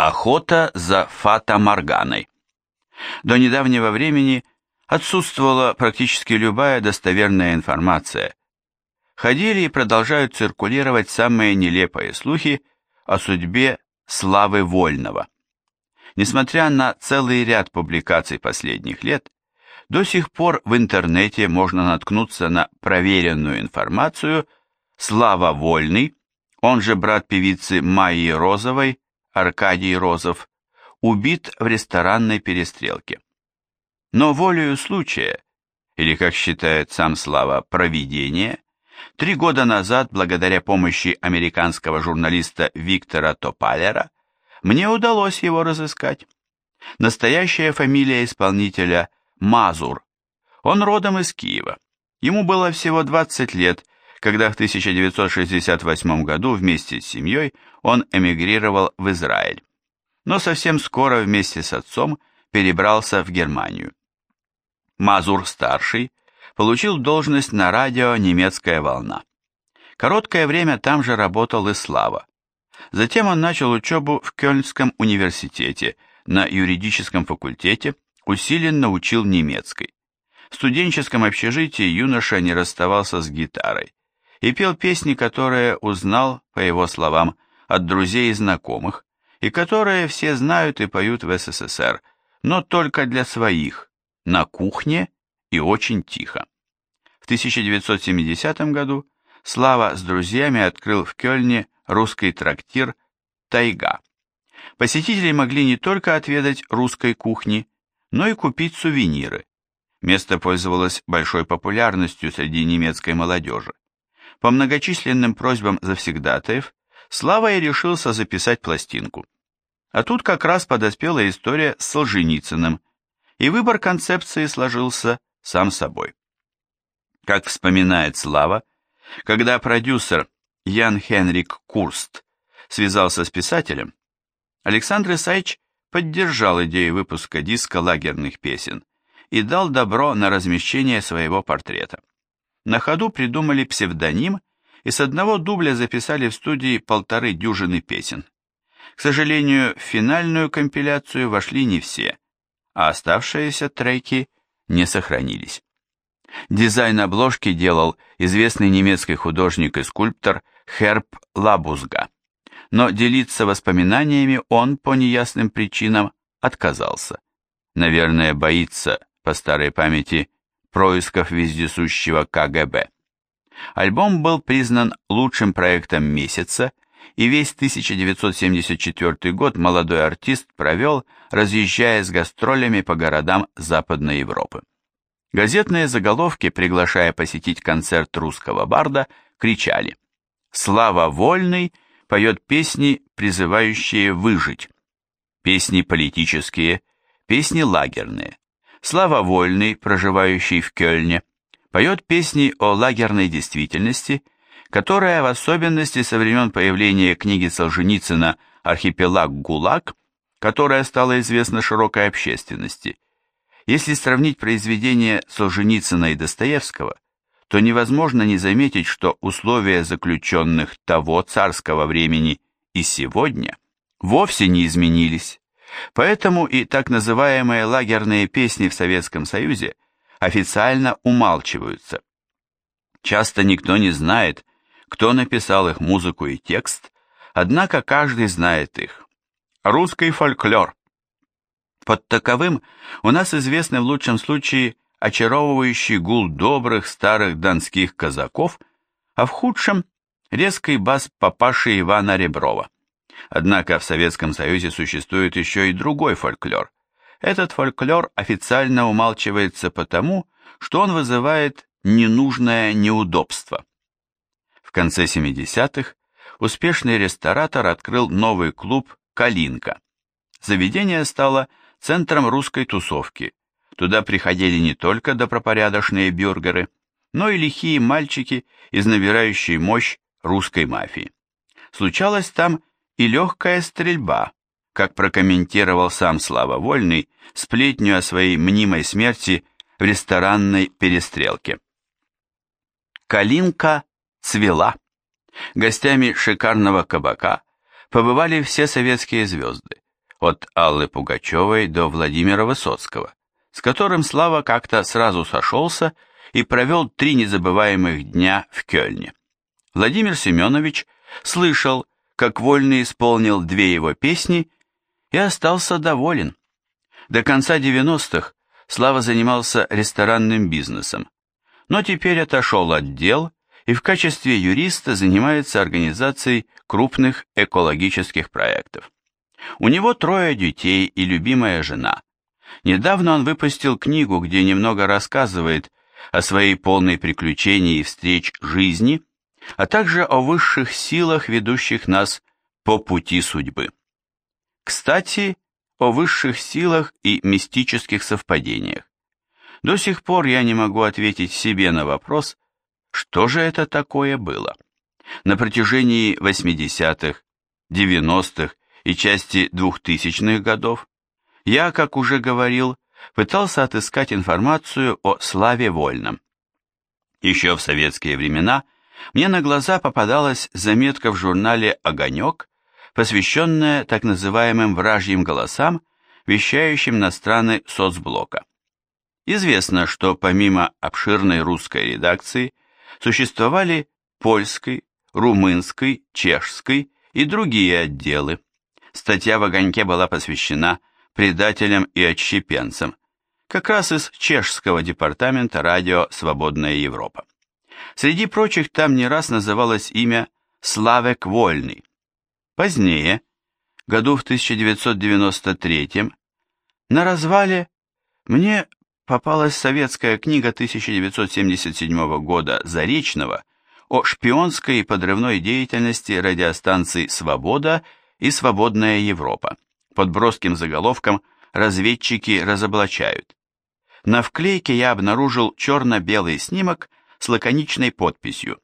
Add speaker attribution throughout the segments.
Speaker 1: Охота за Фата-Морганой. До недавнего времени отсутствовала практически любая достоверная информация. Ходили и продолжают циркулировать самые нелепые слухи о судьбе Славы Вольного. Несмотря на целый ряд публикаций последних лет, до сих пор в интернете можно наткнуться на проверенную информацию Слава Вольный, он же брат певицы Майи Розовой, Аркадий Розов, убит в ресторанной перестрелке. Но волею случая, или, как считает сам Слава, провидение, три года назад, благодаря помощи американского журналиста Виктора Топалера, мне удалось его разыскать. Настоящая фамилия исполнителя Мазур. Он родом из Киева. Ему было всего 20 лет, когда в 1968 году вместе с семьей он эмигрировал в Израиль. Но совсем скоро вместе с отцом перебрался в Германию. Мазур-старший получил должность на радио «Немецкая волна». Короткое время там же работал и Слава. Затем он начал учебу в Кёльнском университете на юридическом факультете, усиленно учил немецкой. В студенческом общежитии юноша не расставался с гитарой и пел песни, которые узнал, по его словам, от друзей и знакомых, и которые все знают и поют в СССР, но только для своих, на кухне и очень тихо. В 1970 году Слава с друзьями открыл в Кёльне русский трактир «Тайга». Посетители могли не только отведать русской кухни, но и купить сувениры. Место пользовалось большой популярностью среди немецкой молодежи. По многочисленным просьбам завсегдатаев Слава и решился записать пластинку. А тут как раз подоспела история с Солженицыным, и выбор концепции сложился сам собой. Как вспоминает Слава, когда продюсер Ян Хенрик Курст связался с писателем, Александр Исаевич поддержал идею выпуска диска лагерных песен и дал добро на размещение своего портрета. На ходу придумали псевдоним и с одного дубля записали в студии полторы дюжины песен. К сожалению, в финальную компиляцию вошли не все, а оставшиеся треки не сохранились. Дизайн обложки делал известный немецкий художник и скульптор Херб Лабузга, но делиться воспоминаниями он по неясным причинам отказался. Наверное, боится, по старой памяти, происков вездесущего КГБ. Альбом был признан лучшим проектом месяца, и весь 1974 год молодой артист провел, разъезжая с гастролями по городам Западной Европы. Газетные заголовки, приглашая посетить концерт русского барда, кричали «Слава вольный!» поет песни, призывающие выжить. Песни политические, песни лагерные. Слава Вольный, проживающий в Кёльне, поет песни о лагерной действительности, которая в особенности со времен появления книги Солженицына «Архипелаг ГУЛАГ», которая стала известна широкой общественности. Если сравнить произведения Солженицына и Достоевского, то невозможно не заметить, что условия заключенных того царского времени и сегодня вовсе не изменились. Поэтому и так называемые лагерные песни в Советском Союзе официально умалчиваются. Часто никто не знает, кто написал их музыку и текст, однако каждый знает их. Русский фольклор. Под таковым у нас известны в лучшем случае очаровывающий гул добрых старых донских казаков, а в худшем – резкий бас папаши Ивана Реброва. Однако в Советском Союзе существует еще и другой фольклор. Этот фольклор официально умалчивается потому, что он вызывает ненужное неудобство. В конце 70-х успешный ресторатор открыл новый клуб «Калинка». Заведение стало центром русской тусовки. Туда приходили не только добропорядочные бюргеры, но и лихие мальчики из набирающей мощь русской мафии. Случалось там и легкая стрельба, как прокомментировал сам Слава Вольный сплетню о своей мнимой смерти в ресторанной перестрелке. Калинка цвела. Гостями шикарного кабака побывали все советские звезды. от Аллы Пугачевой до Владимира Высоцкого, с которым Слава как-то сразу сошелся и провел три незабываемых дня в Кёльне. Владимир Семенович слышал, как Вольный исполнил две его песни и остался доволен. До конца 90-х Слава занимался ресторанным бизнесом, но теперь отошел от дел и в качестве юриста занимается организацией крупных экологических проектов. У него трое детей и любимая жена. Недавно он выпустил книгу, где немного рассказывает о своей полной приключений и встреч жизни, а также о высших силах, ведущих нас по пути судьбы. Кстати, о высших силах и мистических совпадениях. До сих пор я не могу ответить себе на вопрос, что же это такое было. На протяжении 80-х, 90-х и части 2000-х годов я, как уже говорил, пытался отыскать информацию о Славе Вольном. Еще в советские времена мне на глаза попадалась заметка в журнале «Огонек», посвященная так называемым вражьим голосам, вещающим на страны соцблока. Известно, что помимо обширной русской редакции существовали польской, румынской, чешской и другие отделы. Статья в «Огоньке» была посвящена предателям и отщепенцам, как раз из чешского департамента радио «Свободная Европа». Среди прочих там не раз называлось имя Славек Вольный. Позднее, году в 1993 на развале мне попалась советская книга 1977 года Заречного о шпионской и подрывной деятельности радиостанций «Свобода» и «Свободная Европа» под броским заголовком «Разведчики разоблачают». На вклейке я обнаружил черно-белый снимок с лаконичной подписью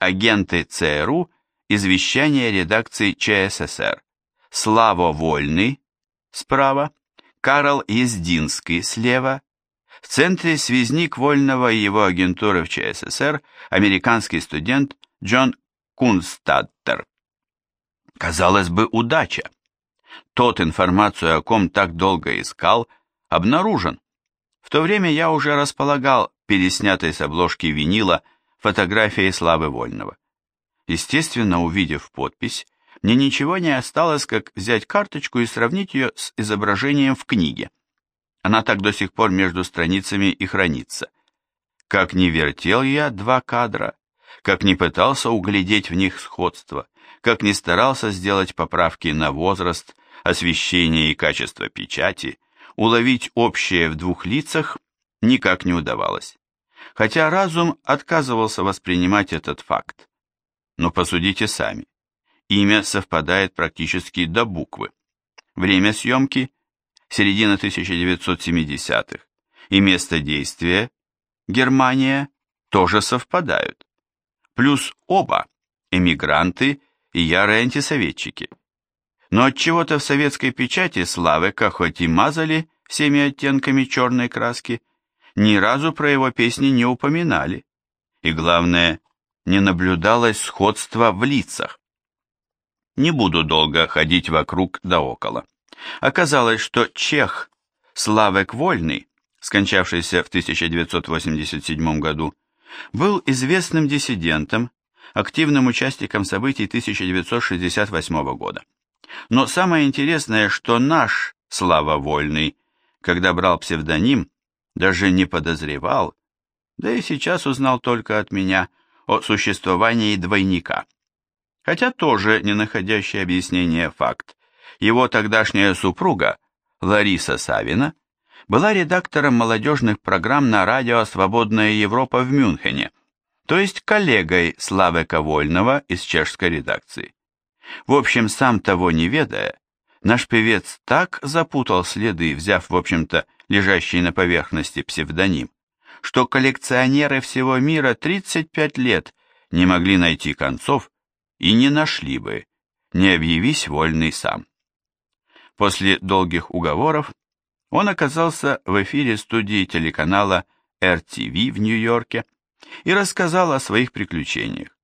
Speaker 1: «Агенты ЦРУ. Извещание редакции ЧССР. Слава Вольный» справа, Карл Ездинский слева, в центре связник Вольного и его агентуры в ЧССР, американский студент Джон Кунстадтер. Казалось бы, удача. Тот информацию, о ком так долго искал, обнаружен. В то время я уже располагал переснятой с обложки винила фотографией Славы Вольного. Естественно, увидев подпись, мне ничего не осталось, как взять карточку и сравнить ее с изображением в книге. Она так до сих пор между страницами и хранится. Как не вертел я два кадра, как не пытался углядеть в них сходство, как не старался сделать поправки на возраст, освещение и качество печати, уловить общее в двух лицах никак не удавалось. Хотя разум отказывался воспринимать этот факт. Но посудите сами. Имя совпадает практически до буквы. Время съемки середина 1970-х, и место действия, Германия, тоже совпадают. Плюс оба, эмигранты и ярые антисоветчики. Но от чего то в советской печати Славека хоть и мазали всеми оттенками черной краски, ни разу про его песни не упоминали. И главное, не наблюдалось сходства в лицах. Не буду долго ходить вокруг да около. Оказалось, что чех Славек Вольный, скончавшийся в 1987 году, был известным диссидентом, активным участником событий 1968 года. Но самое интересное, что наш Слава Вольный, когда брал псевдоним, даже не подозревал, да и сейчас узнал только от меня о существовании двойника. Хотя тоже не находящий объяснения факт. Его тогдашняя супруга, Лариса Савина, была редактором молодежных программ на радио «Свободная Европа» в Мюнхене, то есть коллегой Славека Вольного из чешской редакции. В общем, сам того не ведая, наш певец так запутал следы, взяв, в общем-то, лежащий на поверхности псевдоним, что коллекционеры всего мира 35 лет не могли найти концов и не нашли бы, не объявись вольный сам. После долгих уговоров он оказался в эфире студии телеканала RTV в Нью-Йорке и рассказал о своих приключениях.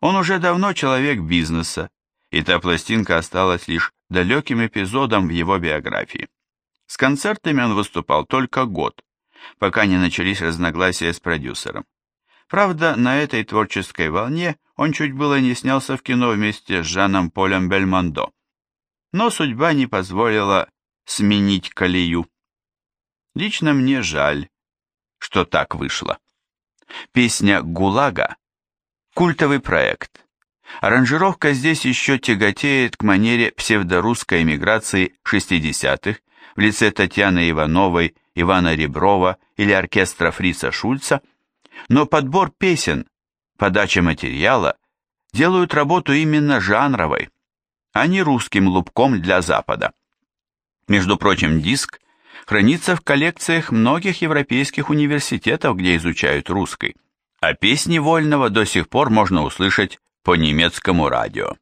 Speaker 1: Он уже давно человек бизнеса, и та пластинка осталась лишь далеким эпизодом в его биографии. С концертами он выступал только год, пока не начались разногласия с продюсером. Правда, на этой творческой волне он чуть было не снялся в кино вместе с Жаном Полем Бельмондо. Но судьба не позволила сменить колею. Лично мне жаль, что так вышло. Песня «ГУЛАГа» — культовый проект. Аранжировка здесь еще тяготеет к манере псевдорусской эмиграции 60-х в лице Татьяны Ивановой, Ивана Реброва или оркестра Фрица Шульца, но подбор песен, подача материала делают работу именно жанровой, а не русским лубком для Запада. Между прочим, диск хранится в коллекциях многих европейских университетов, где изучают русский, а песни Вольного до сих пор можно услышать по немецкому радио.